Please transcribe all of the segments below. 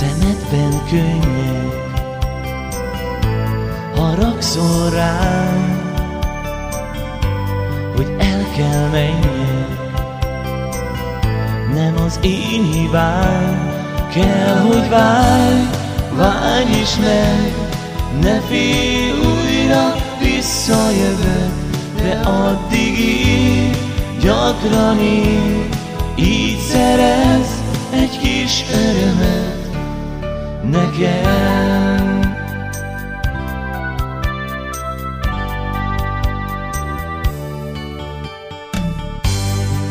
Szemedben könnyek Haragszol rám Hogy el kell menjek Nem az én hibám Kell, hogy várj Várj is meg. Ne félj újra Visszajövök De addig így Gyakran így Így szerez egy kis örömet nekem.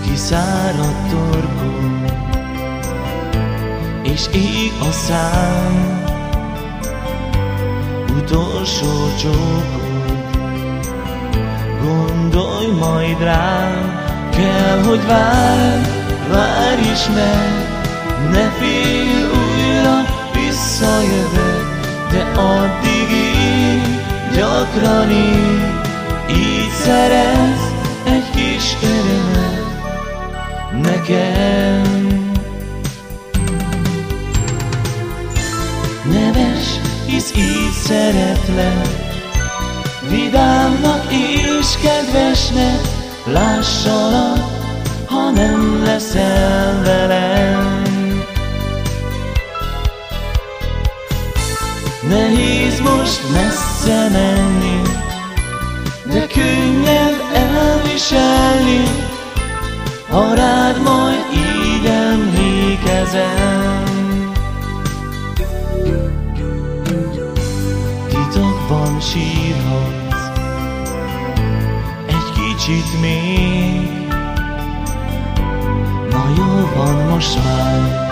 Kiszáradt torkom, és ég a szám, utolsó csókod, gondolj majd rám, kell, hogy várj, várj is meg, ne félj újra, visszajövök, de addig így, gyakran így, így szerez egy kis örömet nekem. Neves, hisz így szeretlek, vidámnak és kedvesnek, lássalak, ha nem leszel Nehéz most messze menni, de könnyebb elviselni, ha rád majd így emlékezem. Titokban sírhatsz, egy kicsit még, Na jó van most már,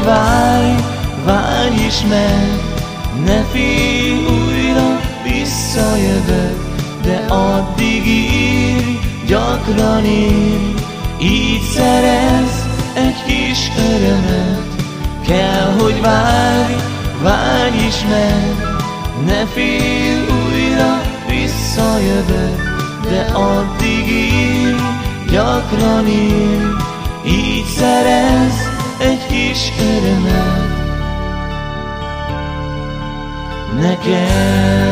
hogy várj, várj is meg, ne félj újra, visszajövök, de addig írj, gyakran írj, így szerez egy kis örömet, kell, hogy várj, várj is meg, ne félj újra, visszajövök, de addig ír, gyakran ír, így szerez kis örömet nekem.